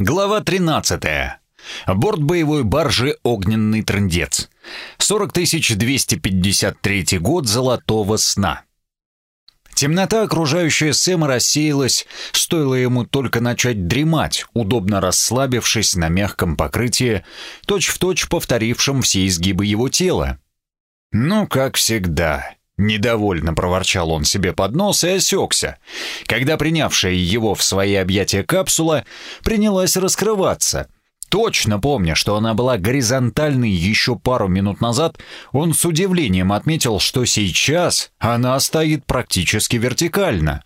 Глава 13. Борт боевой баржи «Огненный трындец». 40253 год золотого сна. Темнота, окружающая Сэма, рассеялась, стоило ему только начать дремать, удобно расслабившись на мягком покрытии, точь-в-точь точь повторившем все изгибы его тела. Ну, как всегда, Недовольно проворчал он себе под нос и осекся, когда принявшая его в свои объятия капсула принялась раскрываться. Точно помня, что она была горизонтальной еще пару минут назад, он с удивлением отметил, что сейчас она стоит практически вертикально.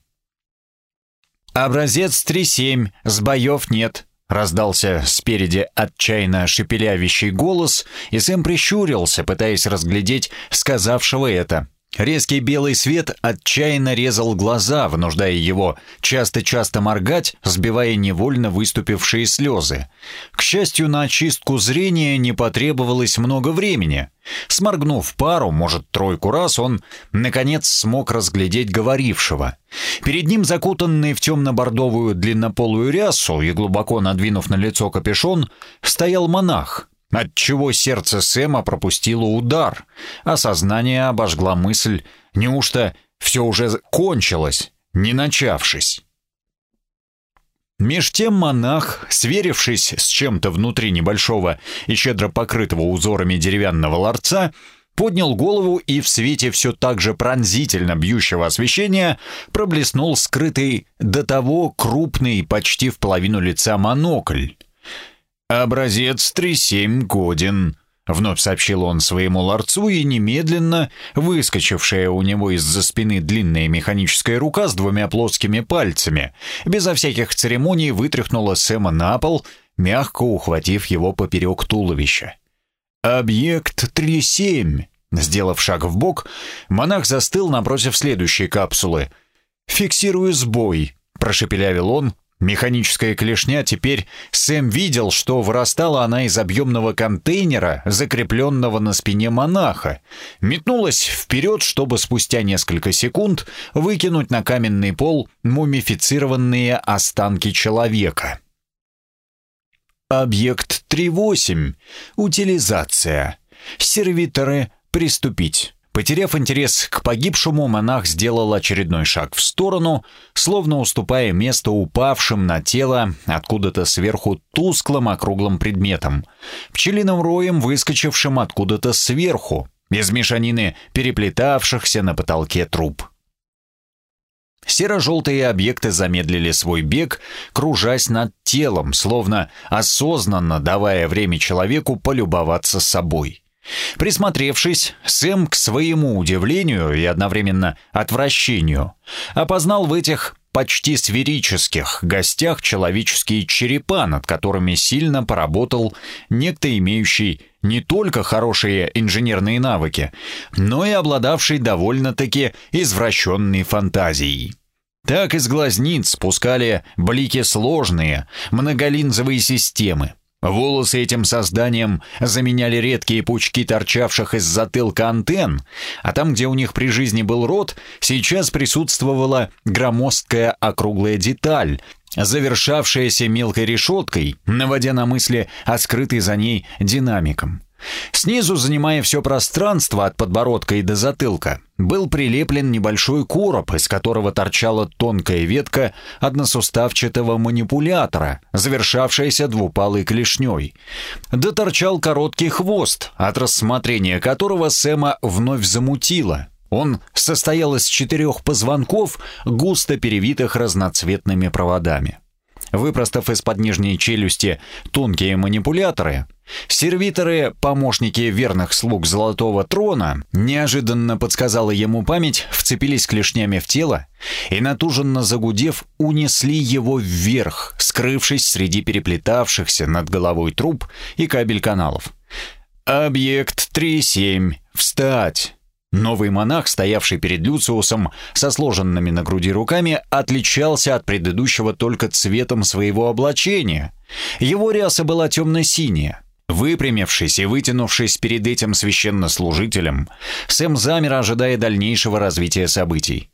«Образец 3.7, сбоев нет», — раздался спереди отчаянно шепелявящий голос, и Сэм прищурился, пытаясь разглядеть сказавшего это. Резкий белый свет отчаянно резал глаза, вынуждая его часто-часто моргать, сбивая невольно выступившие слезы. К счастью, на очистку зрения не потребовалось много времени. Сморгнув пару, может, тройку раз, он, наконец, смог разглядеть говорившего. Перед ним, закутанный в темно-бордовую длиннополую рясу и глубоко надвинув на лицо капюшон, стоял монах — отчего сердце Сэма пропустило удар, а сознание обожгла мысль, неужто все уже кончилось, не начавшись. Меж тем монах, сверившись с чем-то внутри небольшого и щедро покрытого узорами деревянного ларца, поднял голову и в свете все так же пронзительно бьющего освещения проблеснул скрытый до того крупный почти в половину лица монокль. «Образец 3.7 годен», — вновь сообщил он своему ларцу, и немедленно выскочившая у него из-за спины длинная механическая рука с двумя плоскими пальцами, безо всяких церемоний вытряхнула Сэма на пол, мягко ухватив его поперек туловища. «Объект 3.7», Сделав шаг в бок, монах застыл напротив следующей капсулы. «Фиксирую сбой», — прошепелявил он, Механическая клешня теперь Сэм видел, что вырастала она из объемного контейнера, закрепленного на спине монаха, метнулась вперед, чтобы спустя несколько секунд выкинуть на каменный пол мумифицированные останки человека. Объект 3.8. Утилизация. Сервиторы «Приступить». Потеряв интерес к погибшему, монах сделал очередной шаг в сторону, словно уступая место упавшим на тело откуда-то сверху тусклым округлым предметом, пчелиным роем, выскочившим откуда-то сверху, из мешанины переплетавшихся на потолке труб. Серо-желтые объекты замедлили свой бег, кружась над телом, словно осознанно давая время человеку полюбоваться собой. Присмотревшись, Сэм к своему удивлению и одновременно отвращению опознал в этих почти сферических гостях человеческие черепа, над которыми сильно поработал некто, имеющий не только хорошие инженерные навыки, но и обладавший довольно-таки извращенной фантазией. Так из глазниц спускали блики сложные, многолинзовые системы, Волосы этим созданием заменяли редкие пучки торчавших из затылка антенн, а там, где у них при жизни был рот, сейчас присутствовала громоздкая округлая деталь, завершавшаяся мелкой решеткой, наводя на мысли о скрытой за ней динамиком. Снизу, занимая все пространство от подбородка и до затылка, был прилеплен небольшой короб, из которого торчала тонкая ветка односуставчатого манипулятора, завершавшаяся двупалой клешней. Да торчал короткий хвост, от рассмотрения которого Сэма вновь замутило. Он состоял из четырех позвонков, густо перевитых разноцветными проводами. Выпростав из-под нижней челюсти тонкие манипуляторы, сервиторы, помощники верных слуг Золотого Трона, неожиданно подсказала ему память, вцепились клешнями в тело и, натуженно загудев, унесли его вверх, скрывшись среди переплетавшихся над головой труб и кабель каналов. «Объект 3.7. Встать!» Новый монах, стоявший перед Люциусом со сложенными на груди руками, отличался от предыдущего только цветом своего облачения. Его ряса была темно-синяя. Выпрямившись и вытянувшись перед этим священнослужителем, Сэм замер, ожидая дальнейшего развития событий.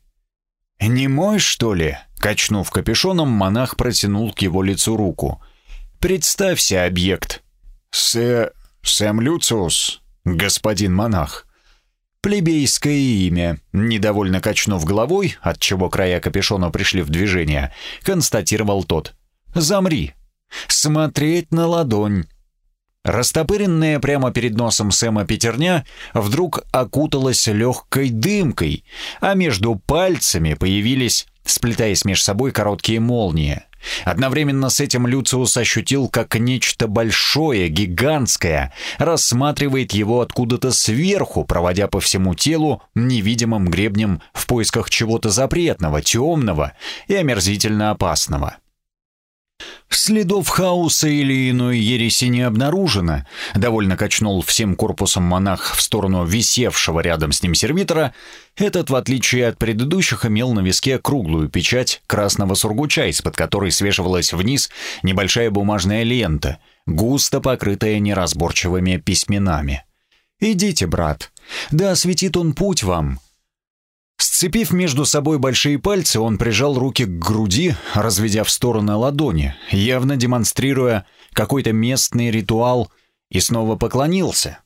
«Не мой, что ли?» — качнув капюшоном, монах протянул к его лицу руку. Представься, объект». «Сэ... Сэм Люциус, господин монах». «Плебейское имя», — недовольно качнув головой, от чего края капюшона пришли в движение, констатировал тот. «Замри. Смотреть на ладонь». Растопыренная прямо перед носом Сэма пятерня вдруг окуталась легкой дымкой, а между пальцами появились, сплетаясь между собой, короткие молнии. Одновременно с этим Люциус ощутил, как нечто большое, гигантское, рассматривает его откуда-то сверху, проводя по всему телу невидимым гребнем в поисках чего-то запретного, темного и омерзительно опасного. Следов хаоса или иной ереси не обнаружено. Довольно качнул всем корпусом монах в сторону висевшего рядом с ним сервитора. Этот, в отличие от предыдущих, имел на виске круглую печать красного сургуча, из-под которой свешивалась вниз небольшая бумажная лента, густо покрытая неразборчивыми письменами. «Идите, брат, да осветит он путь вам, Сцепив между собой большие пальцы, он прижал руки к груди, разведя в стороны ладони, явно демонстрируя какой-то местный ритуал, и снова поклонился.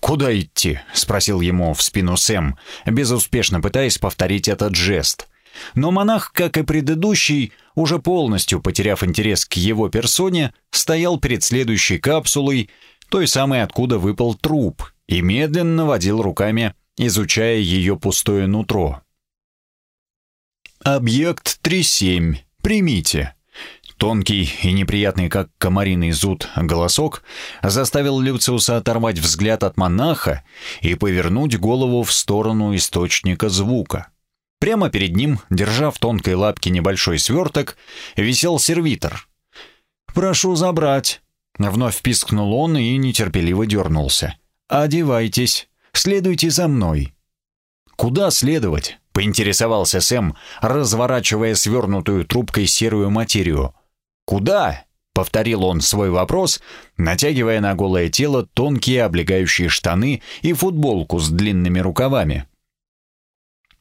«Куда идти?» — спросил ему в спину Сэм, безуспешно пытаясь повторить этот жест. Но монах, как и предыдущий, уже полностью потеряв интерес к его персоне, стоял перед следующей капсулой, той самой, откуда выпал труп, и медленно водил руками изучая ее пустое нутро. «Объект 3.7. Примите». Тонкий и неприятный, как комариный зуд, голосок заставил Люциуса оторвать взгляд от монаха и повернуть голову в сторону источника звука. Прямо перед ним, держа в тонкой лапке небольшой сверток, висел сервитор. «Прошу забрать», — вновь пискнул он и нетерпеливо дернулся. «Одевайтесь». Следуйте за мной». «Куда следовать?» — поинтересовался Сэм, разворачивая свернутую трубкой серую материю. «Куда?» — повторил он свой вопрос, натягивая на голое тело тонкие облегающие штаны и футболку с длинными рукавами.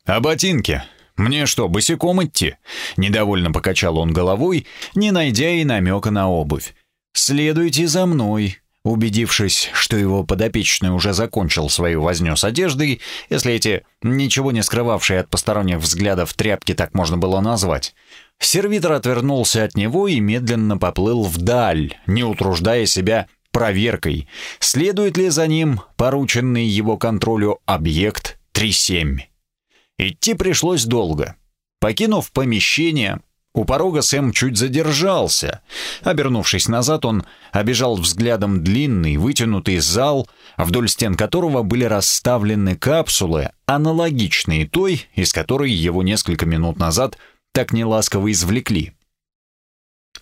«А ботинки? Мне что, босиком идти?» Недовольно покачал он головой, не найдя и намека на обувь. «Следуйте за мной», Убедившись, что его подопечный уже закончил свою возню с одеждой, если эти ничего не скрывавшие от посторонних взглядов тряпки так можно было назвать, сервитор отвернулся от него и медленно поплыл вдаль, не утруждая себя проверкой, следует ли за ним порученный его контролю объект 3.7. Идти пришлось долго. Покинув помещение, у порога Сэм чуть задержался. Обернувшись назад, он обежал взглядом длинный, вытянутый зал, вдоль стен которого были расставлены капсулы, аналогичные той, из которой его несколько минут назад так неласково извлекли.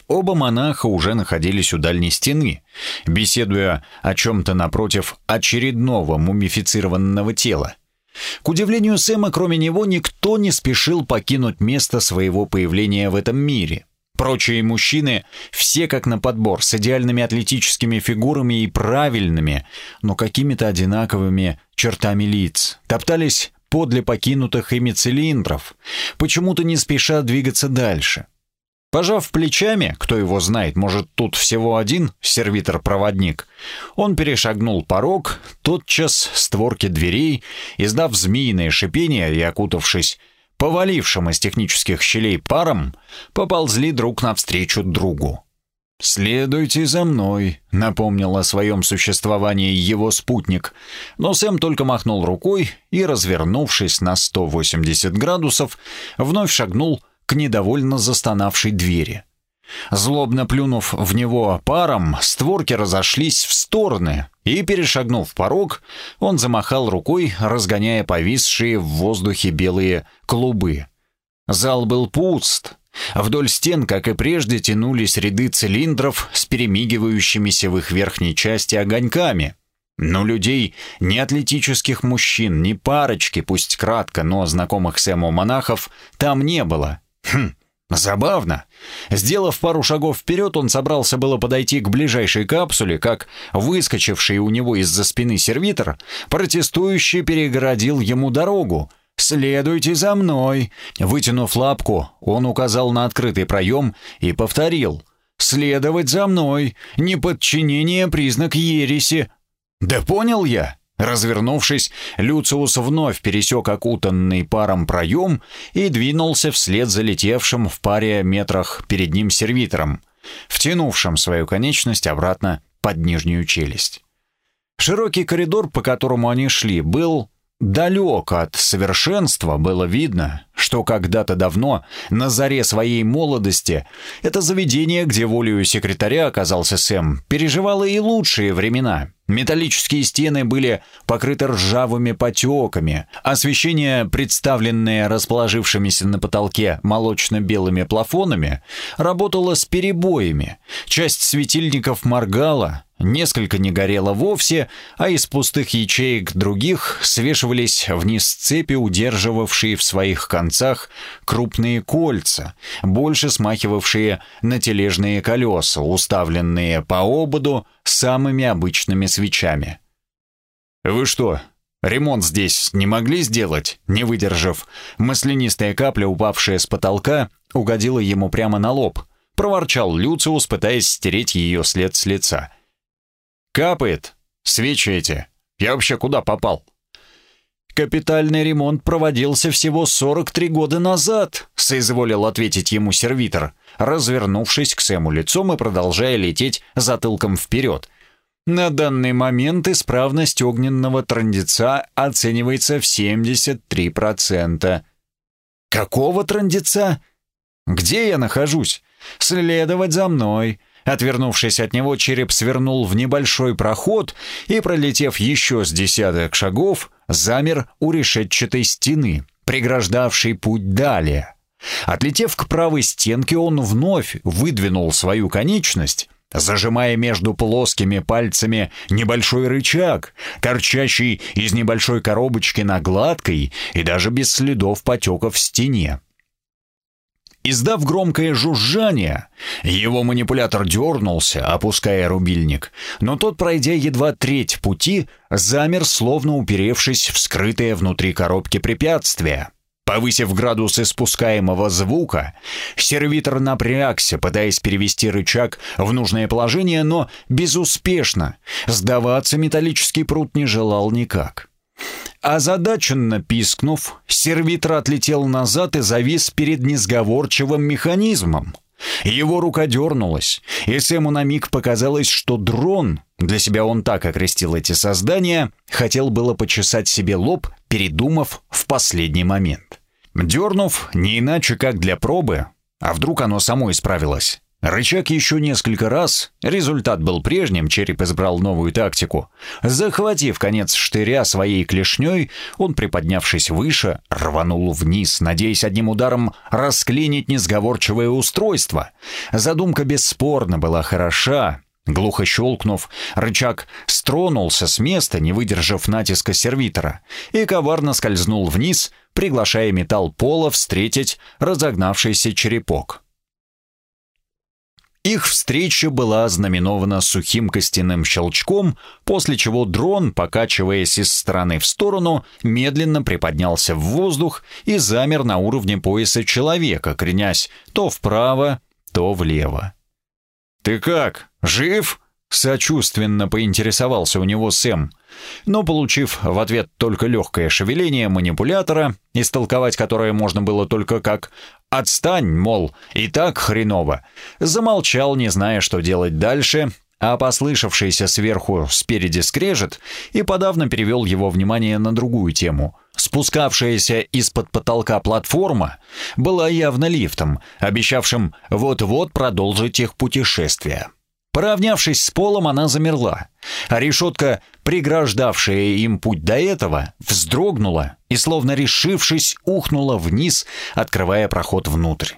Оба монаха уже находились у дальней стены, беседуя о чем-то напротив очередного мумифицированного тела. К удивлению Сэма, кроме него, никто не спешил покинуть место своего появления в этом мире. Прочие мужчины, все как на подбор, с идеальными атлетическими фигурами и правильными, но какими-то одинаковыми чертами лиц, топтались подле покинутых ими цилиндров, почему-то не спеша двигаться дальше. Пожав плечами, кто его знает, может, тут всего один сервитор-проводник, он перешагнул порог, тотчас створки дверей, издав змеиное шипение и окутавшись повалившим из технических щелей паром, поползли друг навстречу другу. «Следуйте за мной», — напомнил о своем существовании его спутник, но Сэм только махнул рукой и, развернувшись на 180 градусов, вновь шагнул к недовольно застонавшей двери. Злобно плюнув в него паром, створки разошлись в стороны, и, перешагнув порог, он замахал рукой, разгоняя повисшие в воздухе белые клубы. Зал был пуст. Вдоль стен, как и прежде, тянулись ряды цилиндров с перемигивающимися в их верхней части огоньками. Но людей, ни атлетических мужчин, ни парочки, пусть кратко, но знакомых Сэму монахов, там не было. Хм, забавно. Сделав пару шагов вперед, он собрался было подойти к ближайшей капсуле, как выскочивший у него из-за спины сервитор, протестующий перегородил ему дорогу. «Следуйте за мной!» Вытянув лапку, он указал на открытый проем и повторил. следовать за мной, неподчинение — признак ереси». «Да понял я!» Развернувшись, Люциус вновь пересек окутанный паром проем и двинулся вслед за летевшим в паре метрах перед ним сервитором, втянувшим свою конечность обратно под нижнюю челюсть. Широкий коридор, по которому они шли, был далек от совершенства, было видно, что когда-то давно, на заре своей молодости, это заведение, где волею секретаря оказался Сэм, переживало и лучшие времена. Металлические стены были покрыты ржавыми потеками, освещение, представленное расположившимися на потолке молочно-белыми плафонами, работало с перебоями, часть светильников моргала, Несколько не горело вовсе, а из пустых ячеек других свешивались вниз цепи, удерживавшие в своих концах крупные кольца, больше смахивавшие на тележные колеса, уставленные по ободу самыми обычными свечами. «Вы что, ремонт здесь не могли сделать?» Не выдержав, маслянистая капля, упавшая с потолка, угодила ему прямо на лоб. Проворчал Люциус, пытаясь стереть ее след с лица – «Капает! Свечи эти! Я вообще куда попал?» «Капитальный ремонт проводился всего 43 года назад», — соизволил ответить ему сервитор, развернувшись к Сэму лицом и продолжая лететь затылком вперед. «На данный момент исправность огненного трандеца оценивается в 73%. «Какого трандеца?» «Где я нахожусь?» «Следовать за мной. Отвернувшись от него, череп свернул в небольшой проход и, пролетев еще с десяток шагов, замер у решетчатой стены, преграждавшей путь далее. Отлетев к правой стенке, он вновь выдвинул свою конечность, зажимая между плоскими пальцами небольшой рычаг, торчащий из небольшой коробочки на гладкой и даже без следов потеков в стене. Издав громкое жужжание, его манипулятор дернулся, опуская рубильник, но тот, пройдя едва треть пути, замер, словно уперевшись в скрытое внутри коробки препятствие. Повысив градус испускаемого звука, сервитор напрягся, пытаясь перевести рычаг в нужное положение, но безуспешно. Сдаваться металлический пруд не желал никак. Озадаченно пискнув, сервитор отлетел назад и завис перед несговорчивым механизмом. Его рука дернулась, и Сэму на миг показалось, что дрон, для себя он так окрестил эти создания, хотел было почесать себе лоб, передумав в последний момент. Дернув, не иначе как для пробы, а вдруг оно само исправилось. Рычаг еще несколько раз, результат был прежним, череп избрал новую тактику. Захватив конец штыря своей клешней, он, приподнявшись выше, рванул вниз, надеясь одним ударом расклинить несговорчивое устройство. Задумка бесспорно была хороша. Глухо щелкнув, рычаг стронулся с места, не выдержав натиска сервитора, и коварно скользнул вниз, приглашая металл пола встретить разогнавшийся черепок. Их встреча была ознаменована сухим костяным щелчком, после чего дрон, покачиваясь из стороны в сторону, медленно приподнялся в воздух и замер на уровне пояса человека, кренясь то вправо, то влево. «Ты как, жив?» — сочувственно поинтересовался у него Сэм. Но, получив в ответ только легкое шевеление манипулятора, истолковать которое можно было только как «отстань, мол, и так хреново», замолчал, не зная, что делать дальше, а послышавшийся сверху спереди скрежет и подавно перевел его внимание на другую тему. Спускавшаяся из-под потолка платформа была явно лифтом, обещавшим вот-вот продолжить их путешествие. Поравнявшись с полом, она замерла, а решетка, преграждавшая им путь до этого, вздрогнула и, словно решившись, ухнула вниз, открывая проход внутрь.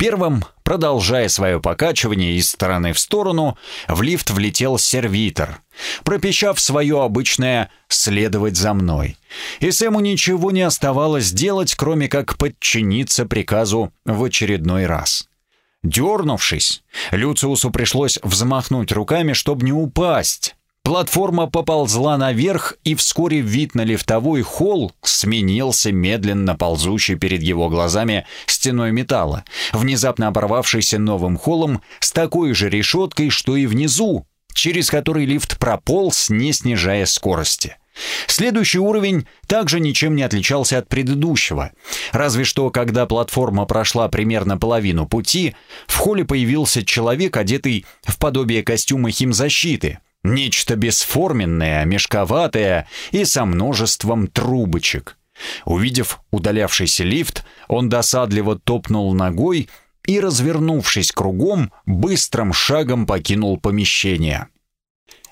Первым, продолжая свое покачивание из стороны в сторону, в лифт влетел сервитор, пропищав свое обычное «следовать за мной». И Сэму ничего не оставалось делать, кроме как подчиниться приказу в очередной раз. Дернувшись, Люциусу пришлось взмахнуть руками, чтобы не упасть. Платформа поползла наверх, и вскоре вид на лифтовой холл сменился медленно ползущей перед его глазами стеной металла, внезапно оборвавшейся новым холлом с такой же решеткой, что и внизу, через который лифт прополз, не снижая скорости. Следующий уровень также ничем не отличался от предыдущего. Разве что, когда платформа прошла примерно половину пути, в холле появился человек, одетый в подобие костюма химзащиты. Нечто бесформенное, мешковатое и со множеством трубочек. Увидев удалявшийся лифт, он досадливо топнул ногой и, развернувшись кругом, быстрым шагом покинул помещение.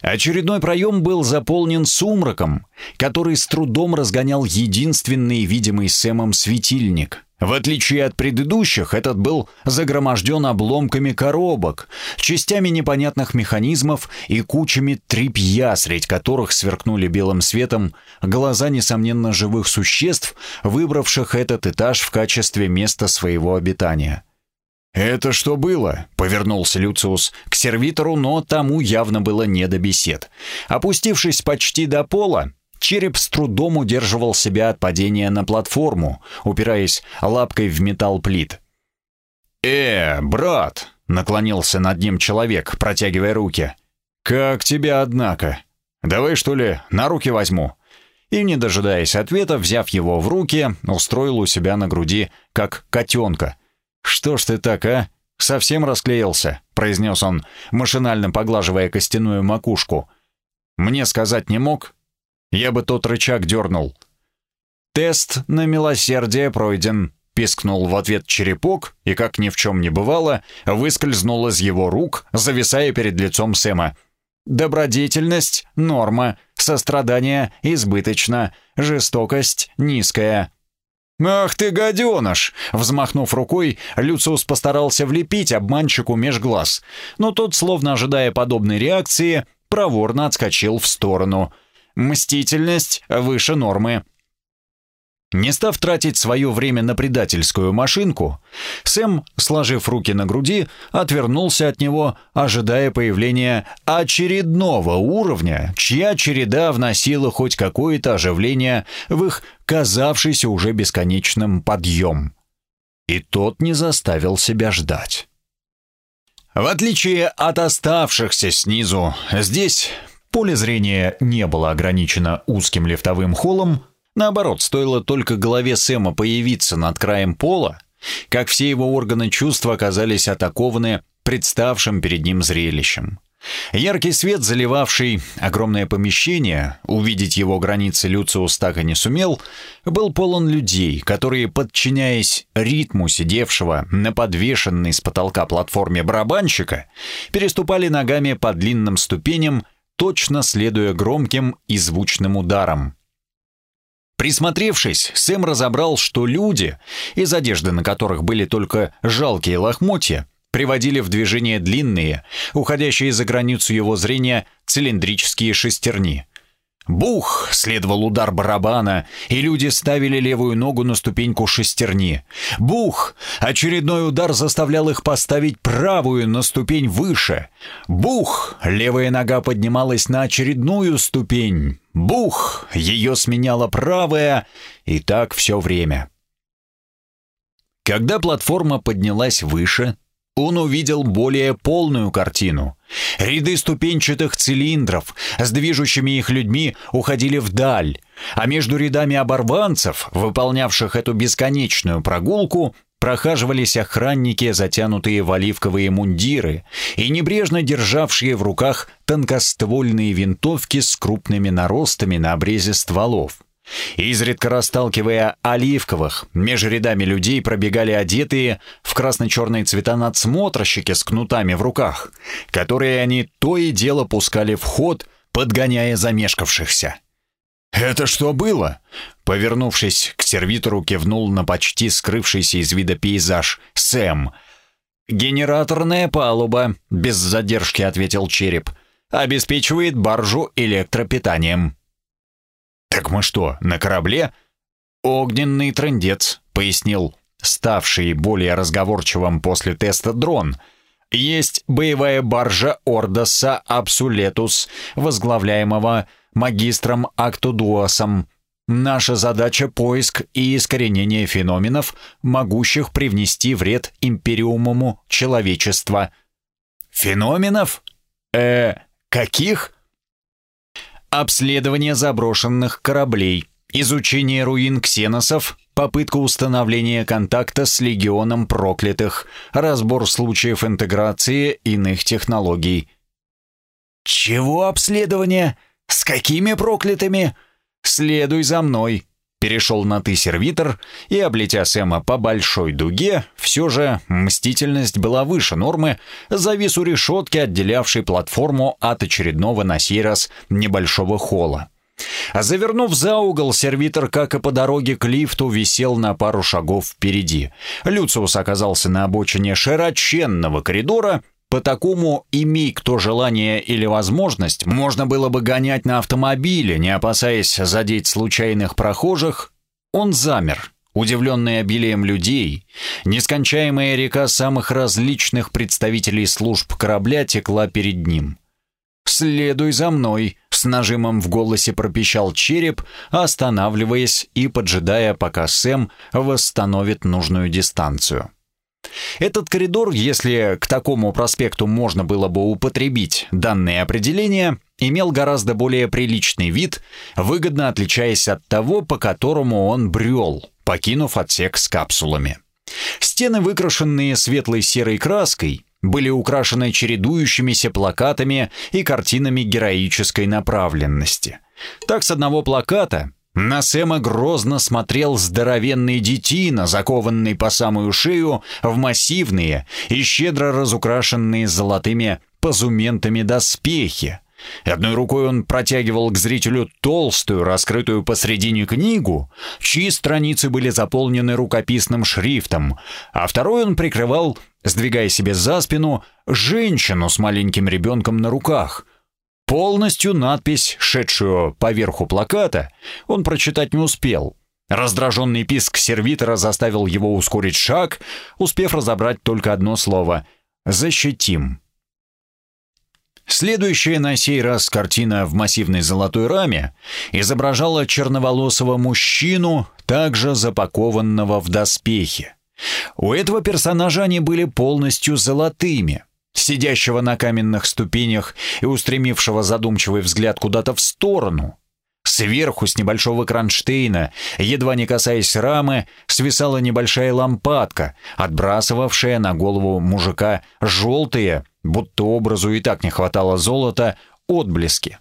Очередной проем был заполнен сумраком, который с трудом разгонял единственный видимый Сэмом светильник. В отличие от предыдущих, этот был загроможден обломками коробок, частями непонятных механизмов и кучами тряпья, средь которых сверкнули белым светом глаза, несомненно, живых существ, выбравших этот этаж в качестве места своего обитания. «Это что было?» — повернулся Люциус к сервитору, но тому явно было не до бесед. Опустившись почти до пола, череп с трудом удерживал себя от падения на платформу, упираясь лапкой в металл плит. «Э, брат!» — наклонился над ним человек, протягивая руки. «Как тебя, однако? Давай, что ли, на руки возьму?» И, не дожидаясь ответа, взяв его в руки, устроил у себя на груди, как котенка — «Что ж ты так, а? Совсем расклеился», — произнес он, машинально поглаживая костяную макушку. «Мне сказать не мог? Я бы тот рычаг дернул». «Тест на милосердие пройден», — пискнул в ответ черепок и, как ни в чем не бывало, выскользнул из его рук, зависая перед лицом Сэма. «Добродетельность — норма, сострадание — избыточно, жестокость — низкая». «Ах ты, гаденыш!» Взмахнув рукой, Люциус постарался влепить обманщику меж глаз, но тот, словно ожидая подобной реакции, проворно отскочил в сторону. «Мстительность выше нормы», не став тратить свое время на предательскую машинку, Сэм, сложив руки на груди, отвернулся от него, ожидая появления очередного уровня, чья череда вносила хоть какое-то оживление в их казавшийся уже бесконечным подъем. И тот не заставил себя ждать. В отличие от оставшихся снизу, здесь поле зрения не было ограничено узким лифтовым холлом, Наоборот, стоило только голове Сэма появиться над краем пола, как все его органы чувств оказались атакованы представшим перед ним зрелищем. Яркий свет, заливавший огромное помещение, увидеть его границы Люциус так и не сумел, был полон людей, которые, подчиняясь ритму сидевшего на подвешенной с потолка платформе барабанщика, переступали ногами по длинным ступеням, точно следуя громким и звучным ударам. Присмотревшись, Сэм разобрал, что люди, из одежды на которых были только жалкие лохмотья, приводили в движение длинные, уходящие за границу его зрения, цилиндрические шестерни. Бух! Следовал удар барабана, и люди ставили левую ногу на ступеньку шестерни. Бух! Очередной удар заставлял их поставить правую на ступень выше. Бух! Левая нога поднималась на очередную ступень. Бух! Ее сменяла правая, и так все время. Когда платформа поднялась выше, он увидел более полную картину. Ряды ступенчатых цилиндров с движущими их людьми уходили вдаль, а между рядами оборванцев, выполнявших эту бесконечную прогулку, прохаживались охранники, затянутые в оливковые мундиры и небрежно державшие в руках тонкоствольные винтовки с крупными наростами на обрезе стволов. Изредка расталкивая оливковых, между рядами людей пробегали одетые в красно-черные цвета надсмотрщики с кнутами в руках, которые они то и дело пускали в ход, подгоняя замешкавшихся. «Это что было?» Повернувшись к сервитору, кивнул на почти скрывшийся из вида пейзаж Сэм. «Генераторная палуба», — без задержки ответил череп, — «обеспечивает баржу электропитанием». «Так мы что, на корабле?» «Огненный трындец», — пояснил ставший более разговорчивым после теста дрон. есть боевая баржа Ордоса Абсулетус, возглавляемого магистром Актудуасом. Наша задача — поиск и искоренение феноменов, могущих привнести вред империумуму человечества. Феноменов? Э, каких? Обследование заброшенных кораблей, изучение руин ксеносов, попытка установления контакта с легионом проклятых, разбор случаев интеграции иных технологий. «Чего обследование? С какими проклятыми? Следуй за мной!» Перешел на «ты» сервитор и, облетя Сэма по большой дуге, все же мстительность была выше нормы, завис у решетки, отделявшей платформу от очередного на сей раз небольшого холла. Завернув за угол, сервитор, как и по дороге к лифту, висел на пару шагов впереди. Люциус оказался на обочине широченного коридора, по такому, имей кто желание или возможность, можно было бы гонять на автомобиле, не опасаясь задеть случайных прохожих. Он замер, удивленный обилием людей. Нескончаемая река самых различных представителей служб корабля текла перед ним. «Следуй за мной», — с нажимом в голосе пропищал череп, останавливаясь и поджидая, пока Сэм восстановит нужную дистанцию. Этот коридор, если к такому проспекту можно было бы употребить данное определение, имел гораздо более приличный вид, выгодно отличаясь от того, по которому он брел, покинув отсек с капсулами. Стены, выкрашенные светлой серой краской, были украшены чередующимися плакатами и картинами героической направленности. Так с одного плаката на Сэма грозно смотрел здоровенный детина, закованный по самую шею в массивные и щедро разукрашенные золотыми позументами доспехи. Одной рукой он протягивал к зрителю толстую, раскрытую посредине книгу, чьи страницы были заполнены рукописным шрифтом, а второй он прикрывал сдвигая себе за спину женщину с маленьким ребенком на руках. Полностью надпись, шедшую поверху плаката, он прочитать не успел. Раздраженный писк сервитора заставил его ускорить шаг, успев разобрать только одно слово «защитим». Следующая на сей раз картина в массивной золотой раме изображала черноволосого мужчину, также запакованного в доспехи. У этого персонажа они были полностью золотыми, сидящего на каменных ступенях и устремившего задумчивый взгляд куда-то в сторону. Сверху с небольшого кронштейна, едва не касаясь рамы, свисала небольшая лампадка, отбрасывавшая на голову мужика желтые, будто образу и так не хватало золота, отблески.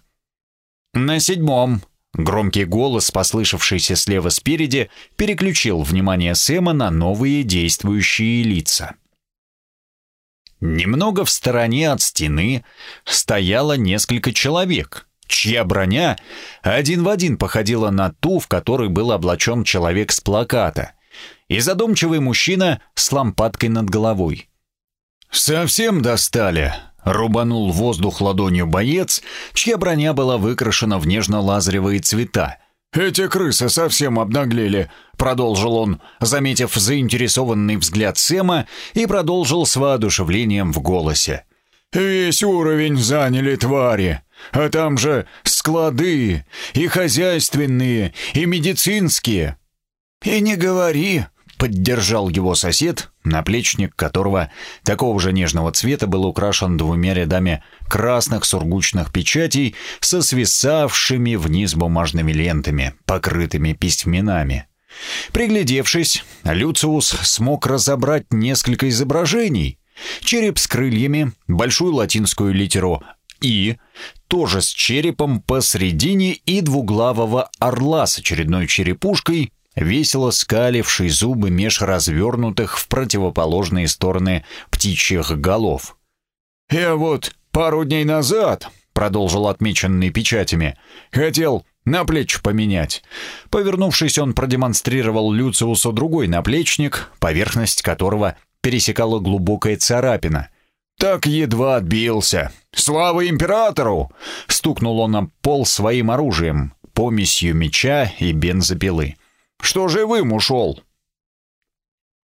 На седьмом Громкий голос, послышавшийся слева спереди, переключил внимание Сэма на новые действующие лица. Немного в стороне от стены стояло несколько человек, чья броня один в один походила на ту, в которой был облачен человек с плаката, и задумчивый мужчина с лампадкой над головой. «Совсем достали», Рубанул воздух ладонью боец, чья броня была выкрашена в нежно-лазаревые цвета. «Эти крысы совсем обнаглели», — продолжил он, заметив заинтересованный взгляд Сэма, и продолжил с воодушевлением в голосе. «Весь уровень заняли твари, а там же склады, и хозяйственные, и медицинские». «И не говори», Поддержал его сосед, наплечник которого такого же нежного цвета был украшен двумя рядами красных сургучных печатей со свисавшими вниз бумажными лентами, покрытыми письменами. Приглядевшись, Люциус смог разобрать несколько изображений. Череп с крыльями, большую латинскую литеру «И», тоже с черепом посредине и двуглавого орла с очередной черепушкой, весело скаливший зубы меж развернутых в противоположные стороны птичьих голов. «Я вот пару дней назад», — продолжил отмеченный печатями, — «хотел на плечи поменять». Повернувшись, он продемонстрировал Люциусу другой наплечник, поверхность которого пересекала глубокая царапина. «Так едва отбился. Слава императору!» — стукнул он на пол своим оружием, помесью меча и бензопилы. Что живым ушел?»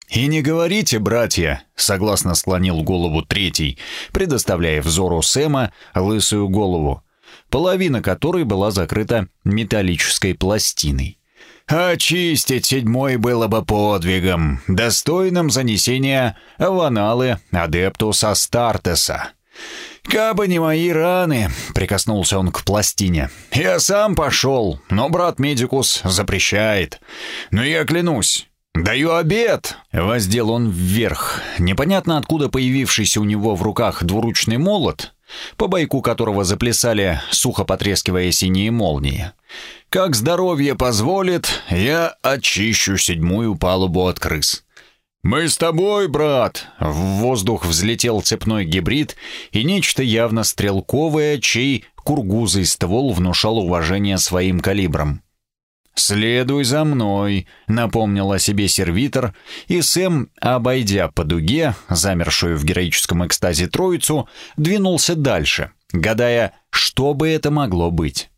«И не говорите, братья», — согласно склонил голову третий, предоставляя взору Сэма лысую голову, половина которой была закрыта металлической пластиной. «Очистить седьмой было бы подвигом, достойным занесения в анналы Адептус Астартеса». «Кабы не мои раны», — прикоснулся он к пластине. «Я сам пошел, но брат Медикус запрещает. Но я клянусь, «Даю обет!» — воздел он вверх. Непонятно откуда появившийся у него в руках двуручный молот, по бойку которого заплясали, сухо потрескивая синие молнии. «Как здоровье позволит, я очищу седьмую палубу от крыс». «Мы с тобой, брат!» В воздух взлетел цепной гибрид и нечто явно стрелковое, чей кургузый ствол внушал уважение своим калибром. «Следуй за мной», — напомнил о себе сервитор, и Сэм, обойдя по дуге, замершую в героическом экстазе троицу, двинулся дальше, гадая, что бы это могло быть.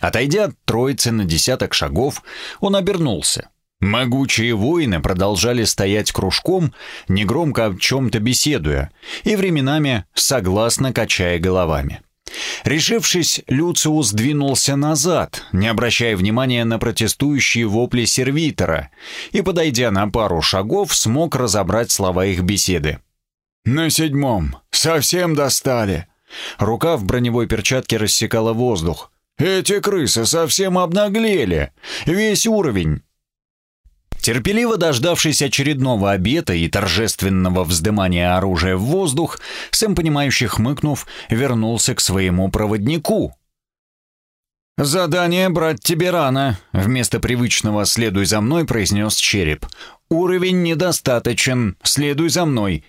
Отойдя от троицы на десяток шагов, он обернулся. Могучие воины продолжали стоять кружком, негромко о чем-то беседуя, и временами согласно качая головами. Решившись, Люциус двинулся назад, не обращая внимания на протестующие вопли сервитора, и, подойдя на пару шагов, смог разобрать слова их беседы. «На седьмом. Совсем достали». Рука в броневой перчатке рассекала воздух. «Эти крысы совсем обнаглели. Весь уровень Терпеливо дождавшись очередного обета и торжественного вздымания оружия в воздух, Сэм, понимающий хмыкнув, вернулся к своему проводнику. «Задание брать тебе рано», — вместо привычного «следуй за мной» произнес череп. «Уровень недостаточен, следуй за мной».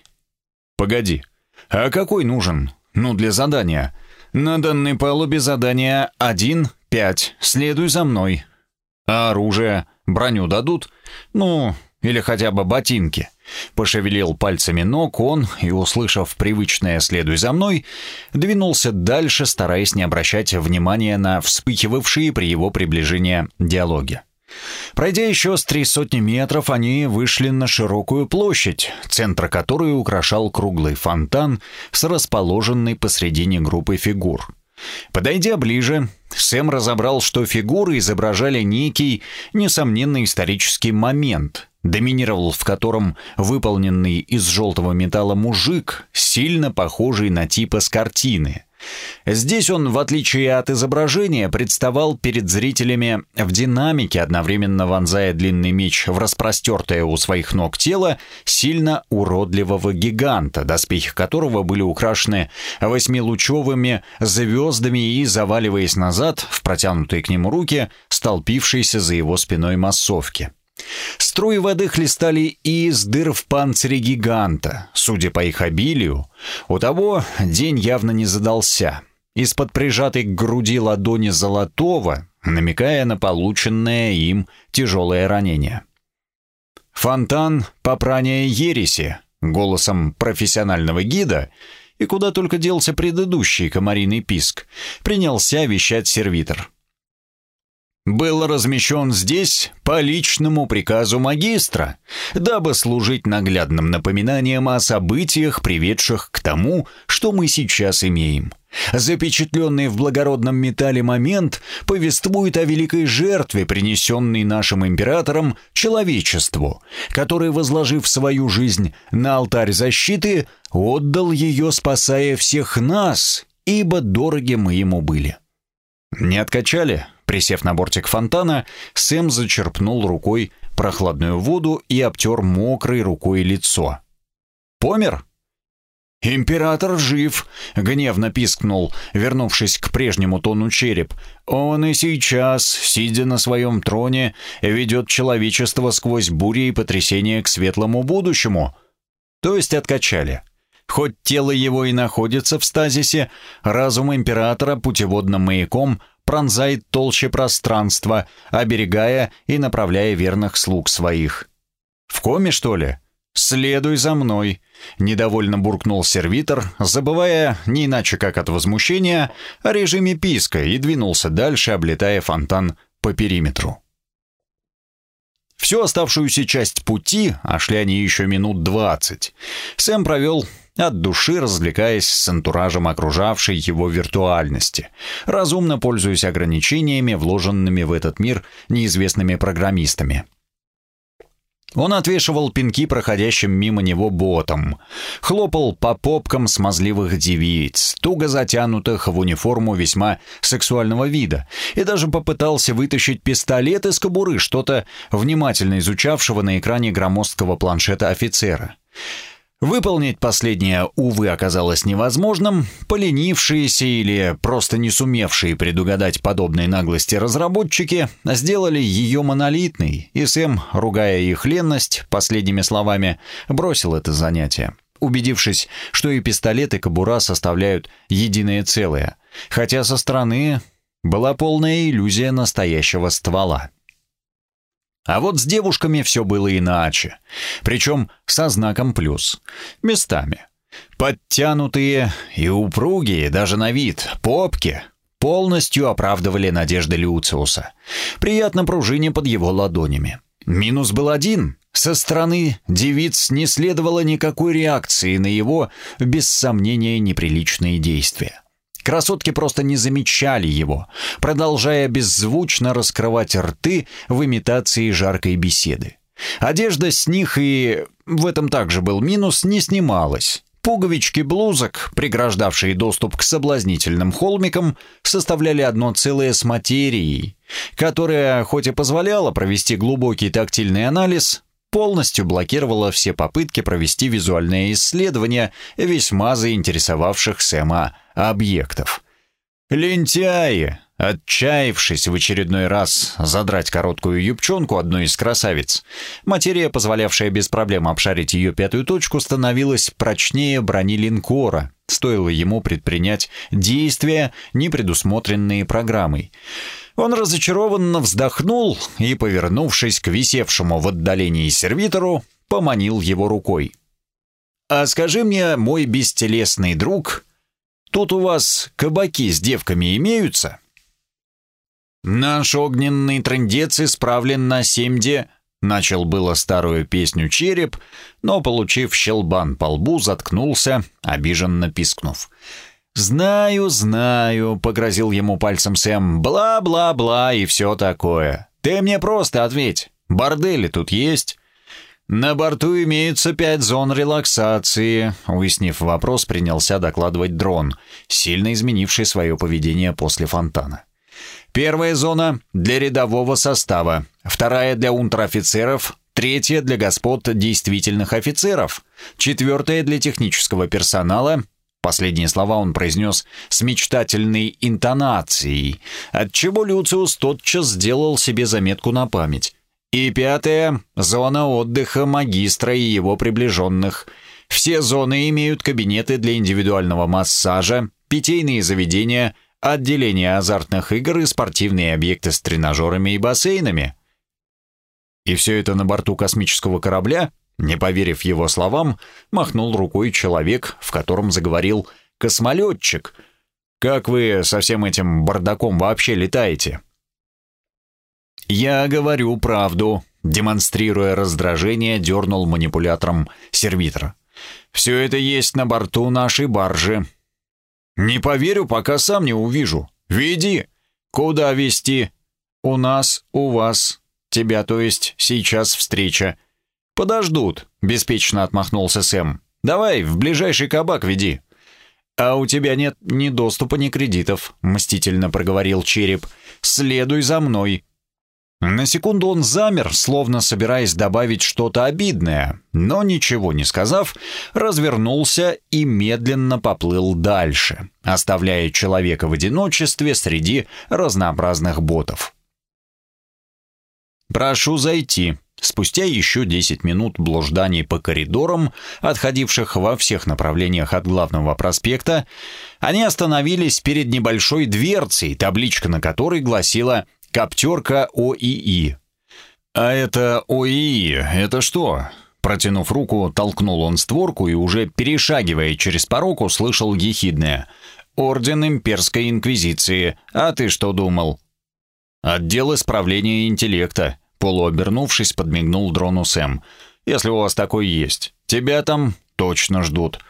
«Погоди, а какой нужен? Ну, для задания». «На данной палубе задание 1-5, следуй за мной». «А оружие?» Броню дадут? Ну, или хотя бы ботинки. Пошевелил пальцами ног он и, услышав привычное «следуй за мной», двинулся дальше, стараясь не обращать внимания на вспыхивавшие при его приближении диалоги. Пройдя еще с три сотни метров, они вышли на широкую площадь, центр которой украшал круглый фонтан с расположенной посредине группы фигур. Подойдя ближе, Сэм разобрал, что фигуры изображали некий, несомненно, исторический момент, доминировал в котором выполненный из желтого металла мужик, сильно похожий на типа с картины. Здесь он, в отличие от изображения, представал перед зрителями в динамике, одновременно вонзая длинный меч в распростертое у своих ног тело сильно уродливого гиганта, доспехи которого были украшены восьмилучевыми звездами и, заваливаясь назад в протянутые к нему руки, столпившиеся за его спиной массовки. Струи воды хлестали из дыр в панцире гиганта. Судя по их обилию, у того день явно не задался. Из-под прижатой к груди ладони золотого, намекая на полученное им тяжелое ранение. Фонтан попрания ереси, голосом профессионального гида, и куда только делся предыдущий комариный писк, принялся вещать сервитор был размещен здесь по личному приказу магистра, дабы служить наглядным напоминанием о событиях, приведших к тому, что мы сейчас имеем. Запечатленный в благородном металле момент повествует о великой жертве, принесенной нашим императором человечеству, который, возложив свою жизнь на алтарь защиты, отдал ее, спасая всех нас, ибо дороги мы ему были. Не откачали? Присев на бортик фонтана, Сэм зачерпнул рукой прохладную воду и обтер мокрой рукой лицо. «Помер?» «Император жив!» — гневно пискнул, вернувшись к прежнему тону череп. «Он и сейчас, сидя на своем троне, ведет человечество сквозь бури и потрясения к светлому будущему». То есть откачали. Хоть тело его и находится в стазисе, разум императора путеводным маяком пронзает толще пространства, оберегая и направляя верных слуг своих. «В коме, что ли?» «Следуй за мной», — недовольно буркнул сервитор, забывая, не иначе как от возмущения, о режиме писка и двинулся дальше, облетая фонтан по периметру. Всю оставшуюся часть пути, а шли они еще минут двадцать, Сэм провел от души развлекаясь с антуражем окружавшей его виртуальности, разумно пользуясь ограничениями, вложенными в этот мир неизвестными программистами. Он отвешивал пинки проходящим мимо него ботам, хлопал по попкам смазливых девиц, туго затянутых в униформу весьма сексуального вида, и даже попытался вытащить пистолет из кобуры что-то внимательно изучавшего на экране громоздкого планшета офицера. Выполнить последнее, увы, оказалось невозможным. Поленившиеся или просто не сумевшие предугадать подобные наглости разработчики сделали ее монолитной, и Сэм, ругая их ленность, последними словами, бросил это занятие, убедившись, что и пистолет, и кобура составляют единое целое, хотя со стороны была полная иллюзия настоящего ствола. А вот с девушками все было иначе. Причем со знаком плюс. Местами. Подтянутые и упругие, даже на вид, попки полностью оправдывали надежды Люциуса. Приятно пружине под его ладонями. Минус был один. Со стороны девиц не следовало никакой реакции на его, без сомнения, неприличные действия. Красотки просто не замечали его, продолжая беззвучно раскрывать рты в имитации жаркой беседы. Одежда с них и, в этом также был минус, не снималась. Пуговички блузок, преграждавшие доступ к соблазнительным холмикам, составляли одно целое с материей, которая, хоть и позволяла провести глубокий тактильный анализ, полностью блокировала все попытки провести визуальное исследование весьма заинтересовавших Сэма объектов. Лентяи, отчаявшись в очередной раз задрать короткую юбчонку одной из красавиц, материя, позволявшая без проблем обшарить ее пятую точку, становилась прочнее брони линкора, стоило ему предпринять действия, не предусмотренные программой. Он разочарованно вздохнул и, повернувшись к висевшему в отдалении сервитору, поманил его рукой. «А скажи мне, мой бестелесный друг, Тут у вас кабаки с девками имеются?» «Наш огненный трындец исправлен на семьде», — начал было старую песню череп, но, получив щелбан по лбу, заткнулся, обиженно пискнув. «Знаю, знаю», — погрозил ему пальцем Сэм, «бла-бла-бла и все такое. Ты мне просто ответь, бордели тут есть?» «На борту имеются пять зон релаксации», — уяснив вопрос, принялся докладывать дрон, сильно изменивший свое поведение после фонтана. «Первая зона — для рядового состава, вторая — для унтер-офицеров, третья — для господ действительных офицеров, четвертая — для технического персонала, Последние слова он произнес с мечтательной интонацией, отчего Люциус тотчас сделал себе заметку на память. И пятое — зона отдыха магистра и его приближенных. Все зоны имеют кабинеты для индивидуального массажа, питейные заведения, отделения азартных игр и спортивные объекты с тренажерами и бассейнами. И все это на борту космического корабля, не поверив его словам, махнул рукой человек, в котором заговорил «космолетчик». «Как вы со всем этим бардаком вообще летаете?» «Я говорю правду», — демонстрируя раздражение, дернул манипулятором сервитора. «Все это есть на борту нашей баржи». «Не поверю, пока сам не увижу. Веди». «Куда вести?» «У нас, у вас. Тебя, то есть, сейчас встреча». «Подождут», — беспечно отмахнулся Сэм. «Давай, в ближайший кабак веди». «А у тебя нет ни доступа, ни кредитов», — мстительно проговорил череп. «Следуй за мной». На секунду он замер, словно собираясь добавить что-то обидное, но ничего не сказав, развернулся и медленно поплыл дальше, оставляя человека в одиночестве среди разнообразных ботов. «Прошу зайти», Спустя еще 10 минут блужданий по коридорам, отходивших во всех направлениях от главного проспекта, они остановились перед небольшой дверцей, табличка на которой гласила Коптерка ОИИ. «А это ОИИ, это что?» Протянув руку, толкнул он створку и уже перешагивая через порог, услышал ехидное. «Орден Имперской Инквизиции. А ты что думал?» «Отдел исправления интеллекта», полуобернувшись, подмигнул дрону Сэм. «Если у вас такой есть. Тебя там точно ждут».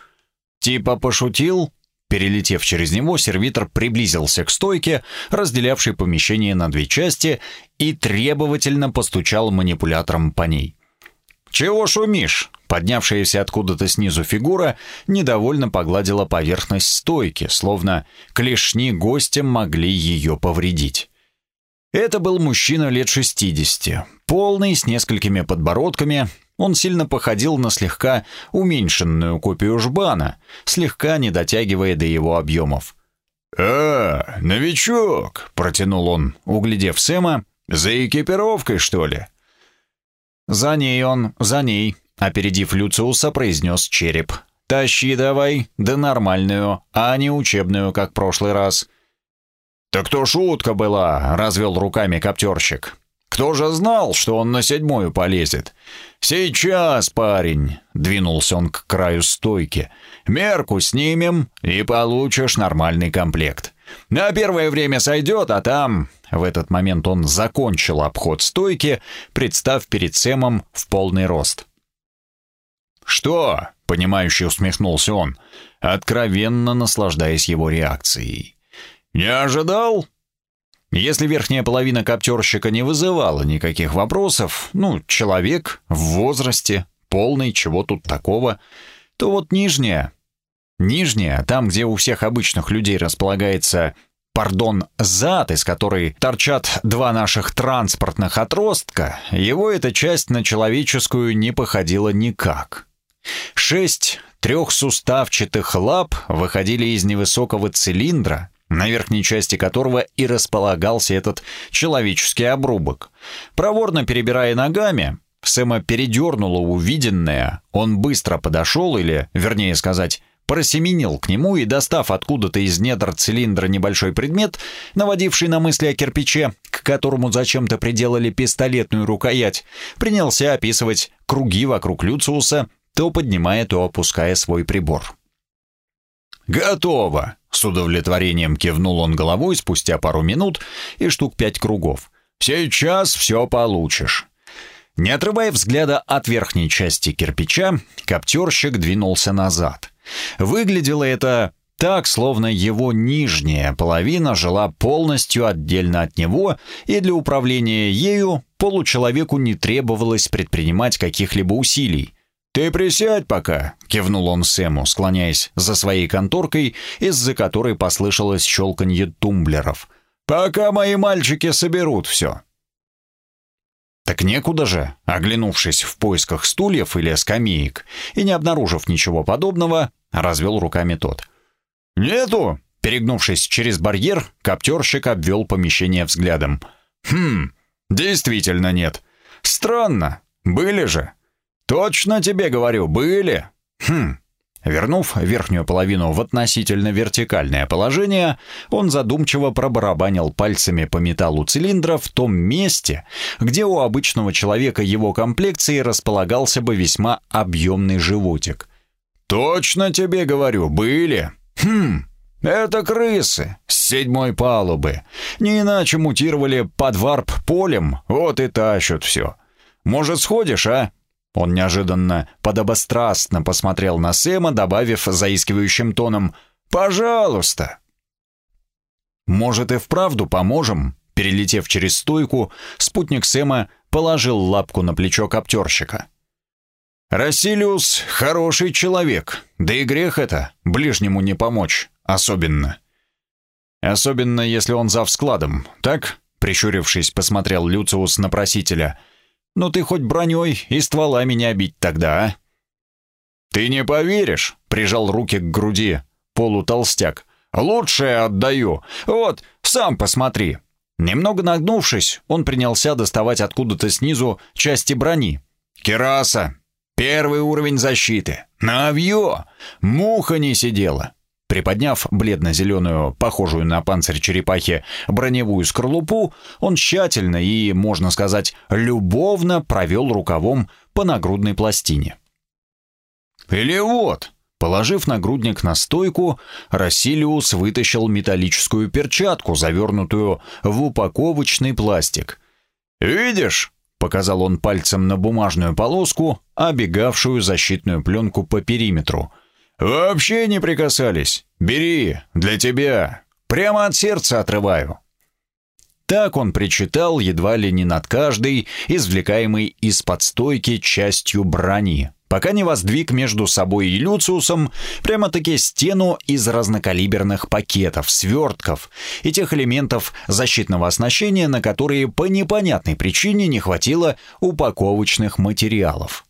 «Типа пошутил?» Перелетев через него, сервитор приблизился к стойке, разделявшей помещение на две части, и требовательно постучал манипулятором по ней. «Чего шумишь?» Поднявшаяся откуда-то снизу фигура недовольно погладила поверхность стойки, словно клешни гостям могли ее повредить. Это был мужчина лет 60, полный, с несколькими подбородками. Он сильно походил на слегка уменьшенную копию жбана, слегка не дотягивая до его объемов. «А, новичок!» — протянул он, углядев Сэма. «За экипировкой, что ли?» «За ней он, за ней», — опередив Люциуса, произнес череп. «Тащи давай, да нормальную, а не учебную, как прошлый раз». «Так то шутка была», — развел руками коптерщик. «Кто же знал, что он на седьмую полезет?» «Сейчас, парень», — двинулся он к краю стойки. «Мерку снимем, и получишь нормальный комплект. На первое время сойдет, а там...» В этот момент он закончил обход стойки, представ перед Сэмом в полный рост. «Что?» — понимающе усмехнулся он, откровенно наслаждаясь его реакцией. «Не ожидал?» Если верхняя половина коптерщика не вызывала никаких вопросов, ну, человек в возрасте, полный, чего тут такого, то вот нижняя... Нижняя, там, где у всех обычных людей располагается пардон, зад, из которой торчат два наших транспортных отростка, его эта часть на человеческую не походила никак. Шесть трехсуставчатых лап выходили из невысокого цилиндра, на верхней части которого и располагался этот человеческий обрубок. Проворно перебирая ногами, Сэма передернуло увиденное, он быстро подошел, или, вернее сказать, просеменил к нему и, достав откуда-то из недр цилиндра небольшой предмет, наводивший на мысли о кирпиче, к которому зачем-то приделали пистолетную рукоять, принялся описывать круги вокруг Люциуса, то поднимая, то опуская свой прибор. «Готово!» — с удовлетворением кивнул он головой спустя пару минут и штук пять кругов. «Сейчас все получишь!» Не отрывая взгляда от верхней части кирпича, коптерщик двинулся назад. Выглядело это так, словно его нижняя половина жила полностью отдельно от него, и для управления ею получеловеку не требовалось предпринимать каких-либо усилий. «Ты присядь пока», — кивнул он Сэму, склоняясь за своей конторкой, из-за которой послышалось щелканье тумблеров. «Пока мои мальчики соберут все». Так некуда же, оглянувшись в поисках стульев или скамеек и не обнаружив ничего подобного, развел руками тот. «Нету!» Перегнувшись через барьер, коптерщик обвел помещение взглядом. «Хм, действительно нет. Странно. Были же. «Точно тебе говорю, были!» «Хм...» Вернув верхнюю половину в относительно вертикальное положение, он задумчиво пробарабанил пальцами по металлу цилиндра в том месте, где у обычного человека его комплекции располагался бы весьма объемный животик. «Точно тебе говорю, были!» «Хм...» «Это крысы с седьмой палубы. Не иначе мутировали под варп-полем, вот и тащат все. Может, сходишь, а?» Он неожиданно подобострастно посмотрел на Сэма, добавив заискивающим тоном «Пожалуйста». «Может, и вправду поможем?» Перелетев через стойку, спутник Сэма положил лапку на плечо коптерщика. «Рассилиус — хороший человек, да и грех это, ближнему не помочь, особенно». «Особенно, если он зав складом, так?» Прищурившись, посмотрел Люциус на просителя — ну ты хоть броней и стволами не обить тогда, а?» «Ты не поверишь», — прижал руки к груди полутолстяк. «Лучшее отдаю. Вот, сам посмотри». Немного нагнувшись, он принялся доставать откуда-то снизу части брони. «Кераса! Первый уровень защиты! Навье! Муха не сидела! Приподняв бледно-зеленую, похожую на панцирь черепахи, броневую скорлупу, он тщательно и, можно сказать, любовно провел рукавом по нагрудной пластине. «Или вот!» Положив нагрудник на стойку, Рассилиус вытащил металлическую перчатку, завернутую в упаковочный пластик. «Видишь?» показал он пальцем на бумажную полоску, обегавшую защитную пленку по периметру. «Вообще не прикасались. Бери, для тебя. Прямо от сердца отрываю». Так он причитал едва ли не над каждой, извлекаемой из-под стойки частью брони, пока не воздвиг между собой и Люциусом прямо-таки стену из разнокалиберных пакетов, свертков и тех элементов защитного оснащения, на которые по непонятной причине не хватило упаковочных материалов.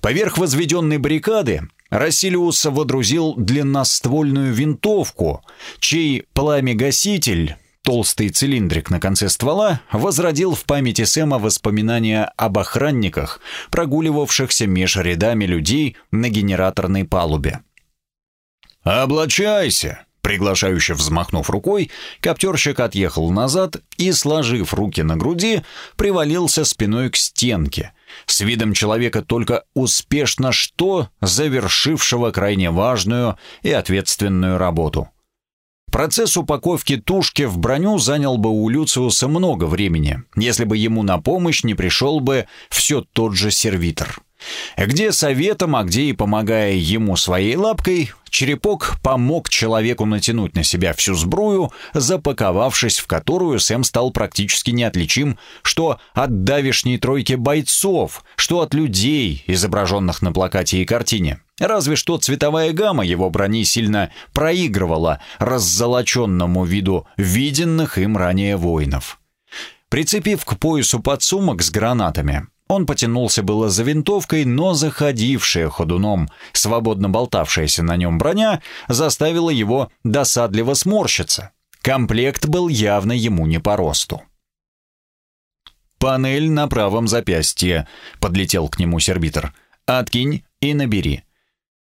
Поверх возведенной баррикады Рассилиус водрузил длинноствольную винтовку, чей пламя-гаситель Толстый цилиндрик на конце ствола возродил в памяти Сэма воспоминания об охранниках, прогуливавшихся меж рядами людей на генераторной палубе. «Облачайся!» Приглашающе взмахнув рукой, коптерщик отъехал назад и, сложив руки на груди, привалился спиной к стенке, с видом человека только успешно что завершившего крайне важную и ответственную работу. Процесс упаковки тушки в броню занял бы у Люциуса много времени, если бы ему на помощь не пришел бы все тот же сервитор. Где советом, а где и помогая ему своей лапкой, черепок помог человеку натянуть на себя всю сбрую, запаковавшись в которую Сэм стал практически неотличим, что от давишней тройки бойцов, что от людей, изображенных на плакате и картине. Разве что цветовая гамма его брони сильно проигрывала раззолоченному виду виденных им ранее воинов. Прицепив к поясу подсумок с гранатами, он потянулся было за винтовкой, но заходившая ходуном, свободно болтавшаяся на нем броня, заставила его досадливо сморщиться. Комплект был явно ему не по росту. «Панель на правом запястье», — подлетел к нему сервитор. «Откинь и набери».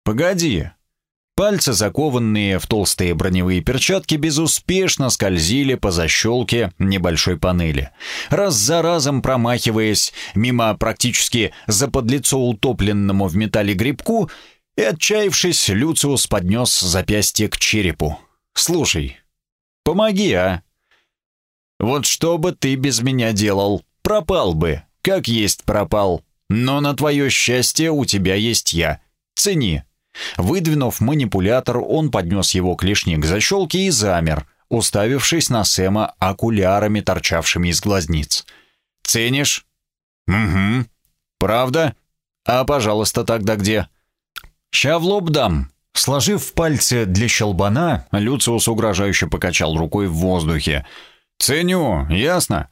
«Погоди». Пальцы, закованные в толстые броневые перчатки, безуспешно скользили по защелке небольшой панели, раз за разом промахиваясь мимо практически заподлицо утопленному в металле грибку, и, отчаявшись, Люциус поднес запястье к черепу. «Слушай, помоги, а?» «Вот что бы ты без меня делал? Пропал бы, как есть пропал. Но на твое счастье у тебя есть я. Цени». Выдвинув манипулятор, он поднес его к лишней к защелке и замер, уставившись на Сэма окулярами, торчавшими из глазниц. «Ценишь?» «Угу. Правда? А, пожалуйста, тогда где?» «Ща в лоб дам». Сложив пальцы для щелбана, Люциус угрожающе покачал рукой в воздухе. «Ценю, ясно?»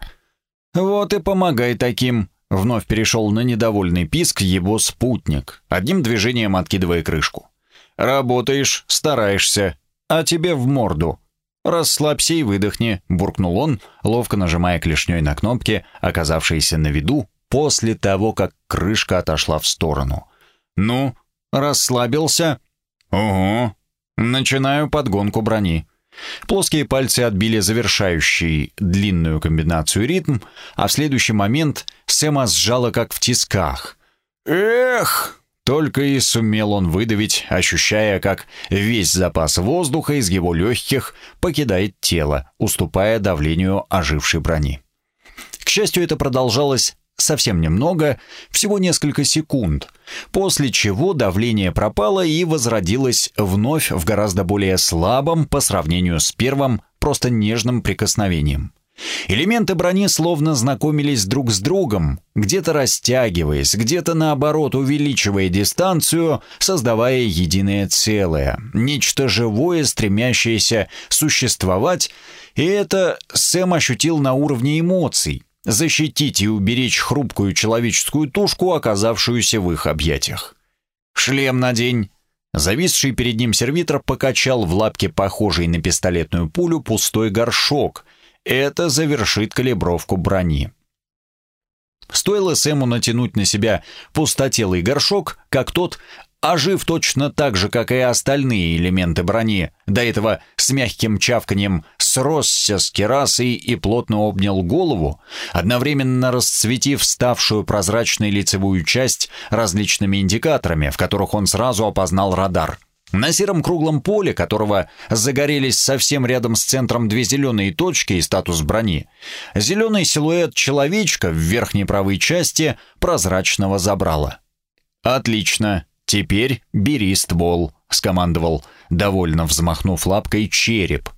«Вот и помогай таким», Вновь перешел на недовольный писк его спутник, одним движением откидывая крышку. «Работаешь, стараешься, а тебе в морду. Расслабься и выдохни», — буркнул он, ловко нажимая клешней на кнопки, оказавшиеся на виду, после того, как крышка отошла в сторону. «Ну, расслабился?» «Угу. Начинаю подгонку брони». Плоские пальцы отбили завершающий длинную комбинацию ритм, а в следующий момент Сэма сжало как в тисках. «Эх!» Только и сумел он выдавить, ощущая, как весь запас воздуха из его легких покидает тело, уступая давлению ожившей брони. К счастью, это продолжалось совсем немного, всего несколько секунд, после чего давление пропало и возродилось вновь в гораздо более слабом по сравнению с первым, просто нежным прикосновением. Элементы брони словно знакомились друг с другом, где-то растягиваясь, где-то наоборот увеличивая дистанцию, создавая единое целое, нечто живое, стремящееся существовать, и это Сэм ощутил на уровне эмоций, защитить и уберечь хрупкую человеческую тушку, оказавшуюся в их объятиях. «Шлем надень!» Зависший перед ним сервитор покачал в лапке похожий на пистолетную пулю пустой горшок. Это завершит калибровку брони. Стоило Сэму натянуть на себя пустотелый горшок, как тот ожив точно так же, как и остальные элементы брони, до этого с мягким чавканием сросся с керасой и плотно обнял голову, одновременно расцветив ставшую прозрачной лицевую часть различными индикаторами, в которых он сразу опознал радар. На сером круглом поле, которого загорелись совсем рядом с центром две зеленые точки и статус брони, зеленый силуэт человечка в верхней правой части прозрачного забрала. «Отлично, теперь бери ствол», — скомандовал, довольно взмахнув лапкой череп.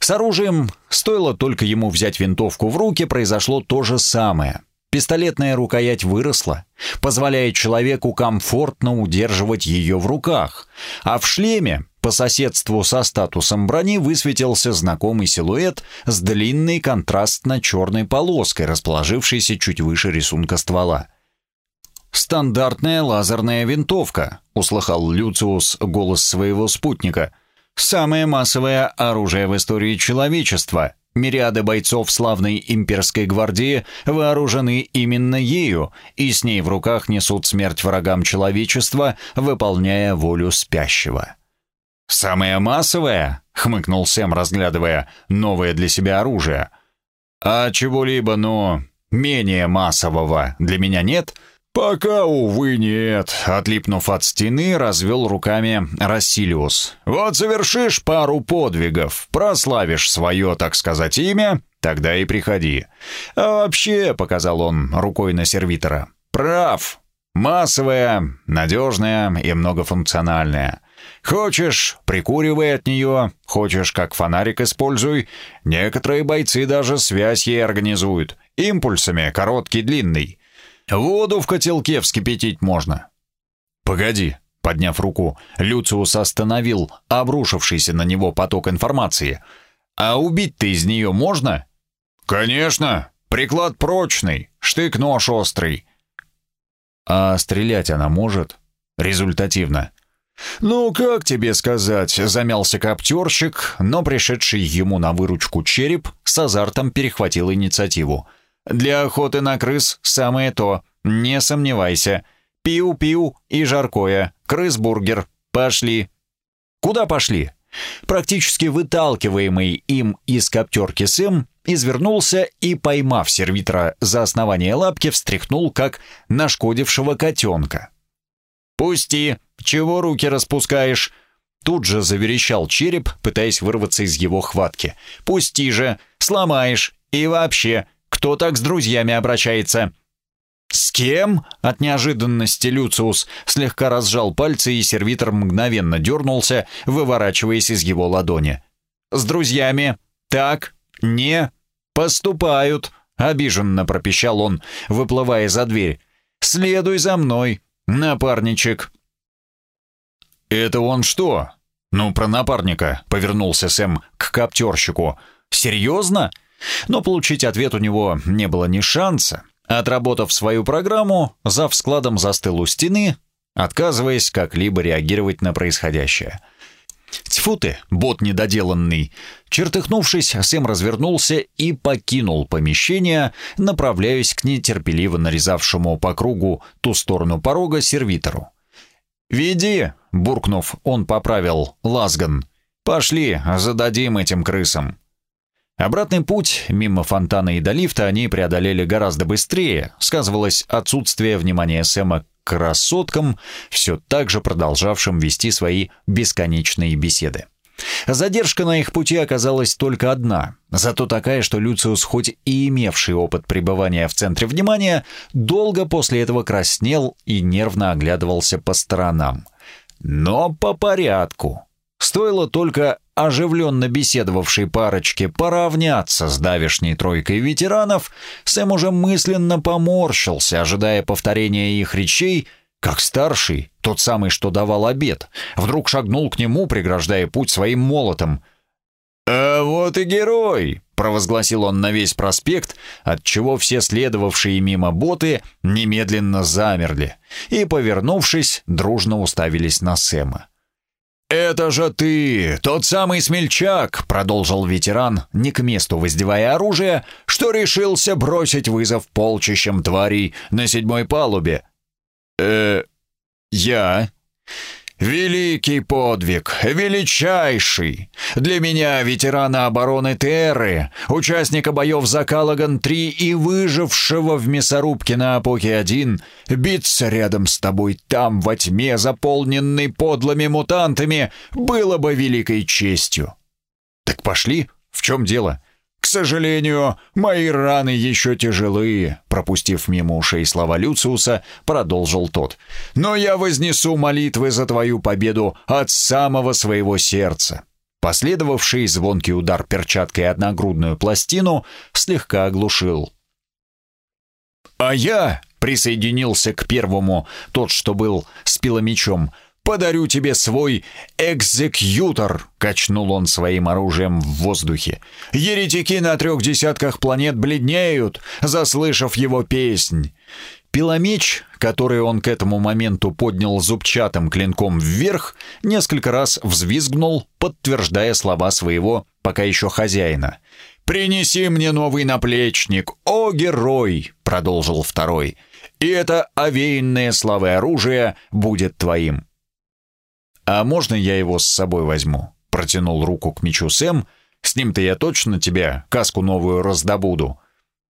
С оружием, стоило только ему взять винтовку в руки, произошло то же самое. Пистолетная рукоять выросла, позволяя человеку комфортно удерживать ее в руках, а в шлеме, по соседству со статусом брони, высветился знакомый силуэт с длинной контрастно-черной полоской, расположившейся чуть выше рисунка ствола. «Стандартная лазерная винтовка», — услыхал Люциус голос своего спутника. «Самое массовое оружие в истории человечества, Мириады бойцов славной имперской гвардии вооружены именно ею и с ней в руках несут смерть врагам человечества, выполняя волю спящего. «Самое массовое?» — хмыкнул Сэм, разглядывая новое для себя оружие. «А чего-либо, но менее массового для меня нет?» «Пока, увы, нет», — отлипнув от стены, развел руками Рассилиус. «Вот совершишь пару подвигов, прославишь свое, так сказать, имя, тогда и приходи. А вообще», — показал он рукой на сервитора, — «прав, массовая, надежная и многофункциональная. Хочешь, прикуривай от нее, хочешь, как фонарик используй. Некоторые бойцы даже связь ей организуют, импульсами, короткий, длинный». Воду в котелке вскипятить можно. Погоди, подняв руку, Люциус остановил обрушившийся на него поток информации. А убить-то из нее можно? Конечно, приклад прочный, штык-нож острый. А стрелять она может? Результативно. «Ну, как тебе сказать?» — замялся коптерщик, но пришедший ему на выручку череп с азартом перехватил инициативу. Для охоты на крыс самое то, не сомневайся. Пиу-пиу и жаркое, крыс-бургер. Пошли. Куда пошли? Практически выталкиваемый им из коптерки Сэм извернулся и, поймав сервитора за основание лапки, встряхнул, как нашкодившего котенка. «Пусти! Чего руки распускаешь?» Тут же заверещал череп, пытаясь вырваться из его хватки. «Пусти же! Сломаешь! И вообще, кто так с друзьями обращается?» «С кем?» От неожиданности Люциус слегка разжал пальцы, и сервитор мгновенно дернулся, выворачиваясь из его ладони. «С друзьями? Так? Не? Поступают!» Обиженно пропищал он, выплывая за дверь. «Следуй за мной, напарничек!» «Это он что?» «Ну, про напарника», — повернулся Сэм к коптерщику. «Серьезно?» Но получить ответ у него не было ни шанса. Отработав свою программу, зав складом застыл у стены, отказываясь как-либо реагировать на происходящее. Тьфу ты, бот недоделанный. Чертыхнувшись, Сэм развернулся и покинул помещение, направляясь к нетерпеливо нарезавшему по кругу ту сторону порога сервитору. «Веди!» — буркнув, он поправил Лазган. «Пошли, зададим этим крысам». Обратный путь мимо фонтана и до лифта они преодолели гораздо быстрее. Сказывалось отсутствие внимания Сэма к красоткам, все так же продолжавшим вести свои бесконечные беседы. Задержка на их пути оказалась только одна, зато такая, что Люциус, хоть и имевший опыт пребывания в центре внимания, долго после этого краснел и нервно оглядывался по сторонам. Но по порядку. Стоило только оживленно беседовавшей парочке поравняться с давешней тройкой ветеранов, Сэм уже мысленно поморщился, ожидая повторения их речей, как старший, тот самый, что давал обед, вдруг шагнул к нему, преграждая путь своим молотом. «А вот и герой!» — провозгласил он на весь проспект, отчего все следовавшие мимо боты немедленно замерли и, повернувшись, дружно уставились на Сэма. «Это же ты, тот самый смельчак», — продолжил ветеран, не к месту воздевая оружие, что решился бросить вызов полчищам тварей на седьмой палубе. «Э, я?» Великий подвиг, величайший. Для меня, ветерана обороны Терры, участника боев за Калаган-3 и выжившего в мясорубке на Апоке-1, биться рядом с тобой там, во тьме, заполненной подлыми мутантами, было бы великой честью. Так пошли, в чем дело? К сожалению, мои раны еще тяжелые, пропустив мимо ушей слова Люциуса, продолжил тот. Но я вознесу молитвы за твою победу от самого своего сердца. Последовавший звонкий удар перчаткой о нагрудную пластину слегка оглушил. А я присоединился к первому, тот, что был с пиломечом, — подарю тебе свой экзекьютор!» — качнул он своим оружием в воздухе. «Еретики на трех десятках планет бледнеют, заслышав его песнь!» Пиломеч, который он к этому моменту поднял зубчатым клинком вверх, несколько раз взвизгнул, подтверждая слова своего пока еще хозяина. «Принеси мне новый наплечник, о герой!» — продолжил второй. «И это овеянное славой оружие будет твоим». «А можно я его с собой возьму?» Протянул руку к мечу Сэм. «С ним-то я точно тебе каску новую раздобуду».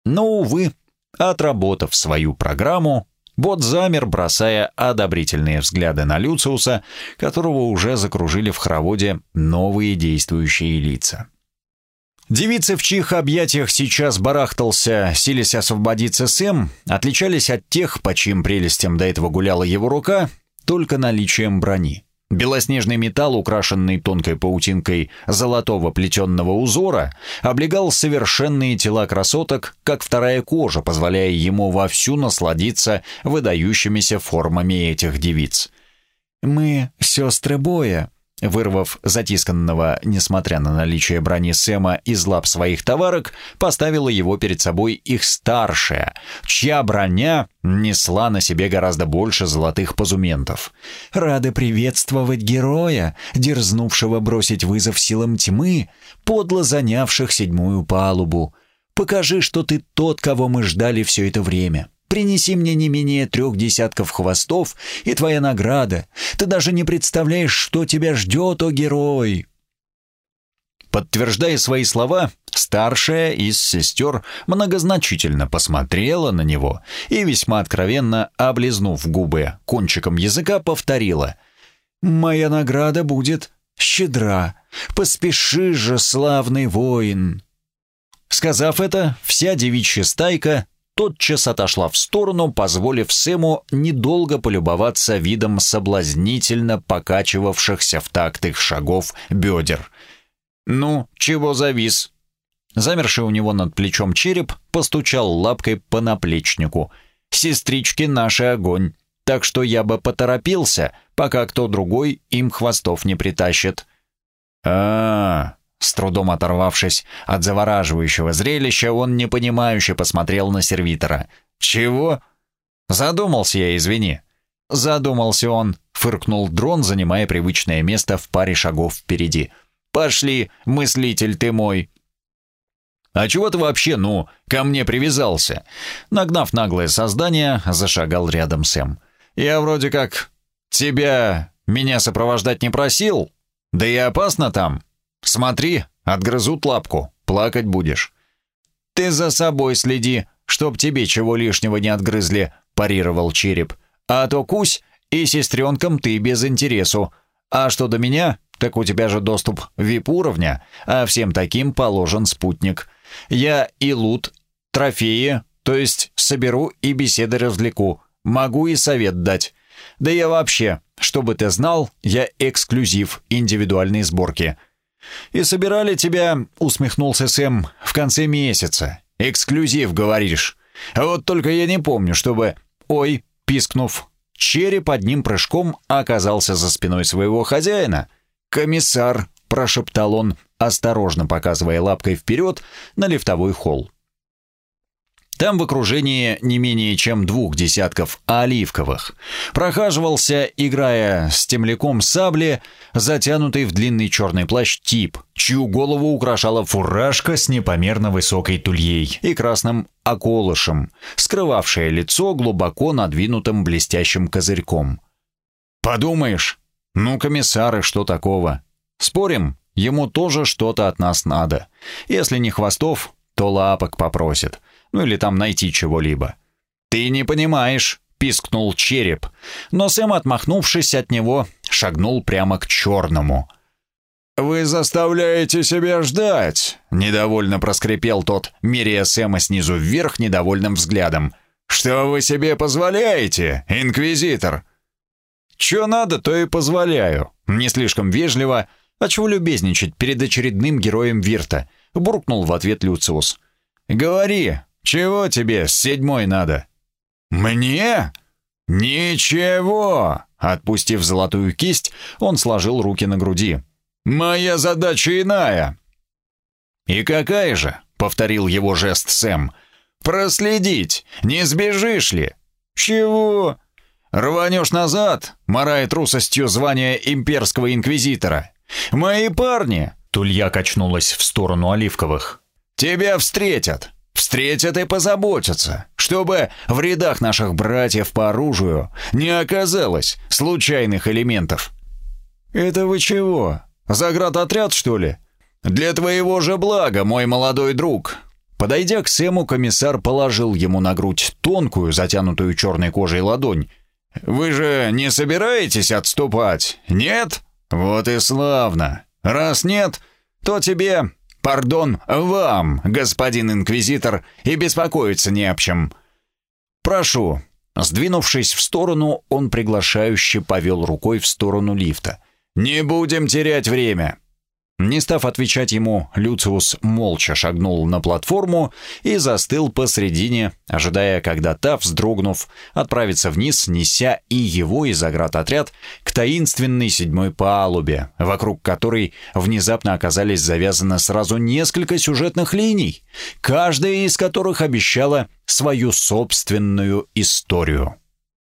Но, увы, отработав свою программу, бот замер, бросая одобрительные взгляды на Люциуса, которого уже закружили в хороводе новые действующие лица. Девицы, в чьих объятиях сейчас барахтался, силясь освободиться Сэм, отличались от тех, по чьим прелестям до этого гуляла его рука, только наличием брони. Белоснежный металл, украшенный тонкой паутинкой золотого плетенного узора, облегал совершенные тела красоток, как вторая кожа, позволяя ему вовсю насладиться выдающимися формами этих девиц. «Мы сестры боя», Вырвав затисканного, несмотря на наличие брони Сэма из лап своих товарок, поставила его перед собой их старшая, чья броня несла на себе гораздо больше золотых позументов. «Рады приветствовать героя, дерзнувшего бросить вызов силам тьмы, подло занявших седьмую палубу. Покажи, что ты тот, кого мы ждали все это время». Принеси мне не менее трех десятков хвостов, и твоя награда. Ты даже не представляешь, что тебя ждет, о герой!» Подтверждая свои слова, старшая из сестер многозначительно посмотрела на него и весьма откровенно, облизнув губы кончиком языка, повторила «Моя награда будет щедра. Поспеши же, славный воин!» Сказав это, вся девичья стайка тотчас отошла в сторону, позволив Сэму недолго полюбоваться видом соблазнительно покачивавшихся в такт их шагов бедер. «Ну, чего завис?» Замерший у него над плечом череп постучал лапкой по наплечнику. «Сестрички наши огонь, так что я бы поторопился, пока кто другой им хвостов не притащит». «А-а-а!» С трудом оторвавшись от завораживающего зрелища, он непонимающе посмотрел на сервитора. «Чего?» «Задумался я, извини». «Задумался он», — фыркнул дрон, занимая привычное место в паре шагов впереди. «Пошли, мыслитель ты мой». «А чего ты вообще, ну, ко мне привязался?» Нагнав наглое создание, зашагал рядом Сэм. «Я вроде как тебя меня сопровождать не просил? Да и опасно там». «Смотри, отгрызут лапку, плакать будешь». «Ты за собой следи, чтоб тебе чего лишнего не отгрызли», — парировал череп. «А то кусь, и сестренкам ты без интересу. А что до меня, так у тебя же доступ VIP-уровня, а всем таким положен спутник. Я и лут, трофеи, то есть соберу и беседы развлеку, могу и совет дать. Да я вообще, чтобы ты знал, я эксклюзив индивидуальной сборки». «И собирали тебя», — усмехнулся Сэм, — «в конце месяца. Эксклюзив, говоришь. А вот только я не помню, чтобы...» «Ой», — пискнув, череп одним прыжком оказался за спиной своего хозяина. «Комиссар», — прошептал он, осторожно показывая лапкой вперед на лифтовой холл. Там в окружении не менее чем двух десятков оливковых. Прохаживался, играя с темляком сабли, затянутый в длинный черный плащ тип, чью голову украшала фуражка с непомерно высокой тульей и красным околышем, скрывавшая лицо глубоко надвинутым блестящим козырьком. «Подумаешь, Ну, комиссары, что такого? Спорим, ему тоже что-то от нас надо. Если не хвостов, то лапок попросит. Ну или там найти чего-либо. Ты не понимаешь, пискнул череп. Но Сэм, отмахнувшись от него, шагнул прямо к черному. «Вы заставляете себя ждать!» — недовольно проскрипел тот, меряя Сэма снизу вверх недовольным взглядом. «Что вы себе позволяете, инквизитор?» «Чё надо, то и позволяю». Не слишком вежливо, а чего любезничать перед очередным героем Вирта, буркнул в ответ Люциус. «Говори, чего тебе с седьмой надо?» «Мне? Ничего!» Отпустив золотую кисть, он сложил руки на груди. «Моя задача иная». «И какая же?» — повторил его жест Сэм. «Проследить, не сбежишь ли?» «Чего?» «Рванешь назад, морая трусостью звания имперского инквизитора. Мои парни!» — Тулья качнулась в сторону оливковых. «Тебя встретят, встретят и позаботятся, чтобы в рядах наших братьев по оружию не оказалось случайных элементов». «Это вы чего? Заградотряд, что ли?» «Для твоего же блага, мой молодой друг!» Подойдя к Сэму, комиссар положил ему на грудь тонкую, затянутую черной кожей ладонь. «Вы же не собираетесь отступать, нет? Вот и славно. Раз нет, то тебе Пардон вам, господин инквизитор, и беспокоиться не об чем. Прошу. Сдвинувшись в сторону, он приглашающе повел рукой в сторону лифта. Не будем терять время. Не став отвечать ему, Люциус молча шагнул на платформу и застыл посредине, ожидая, когда та, вздрогнув, отправится вниз, неся и его, и заградотряд к таинственной седьмой палубе, вокруг которой внезапно оказались завязаны сразу несколько сюжетных линий, каждая из которых обещала свою собственную историю.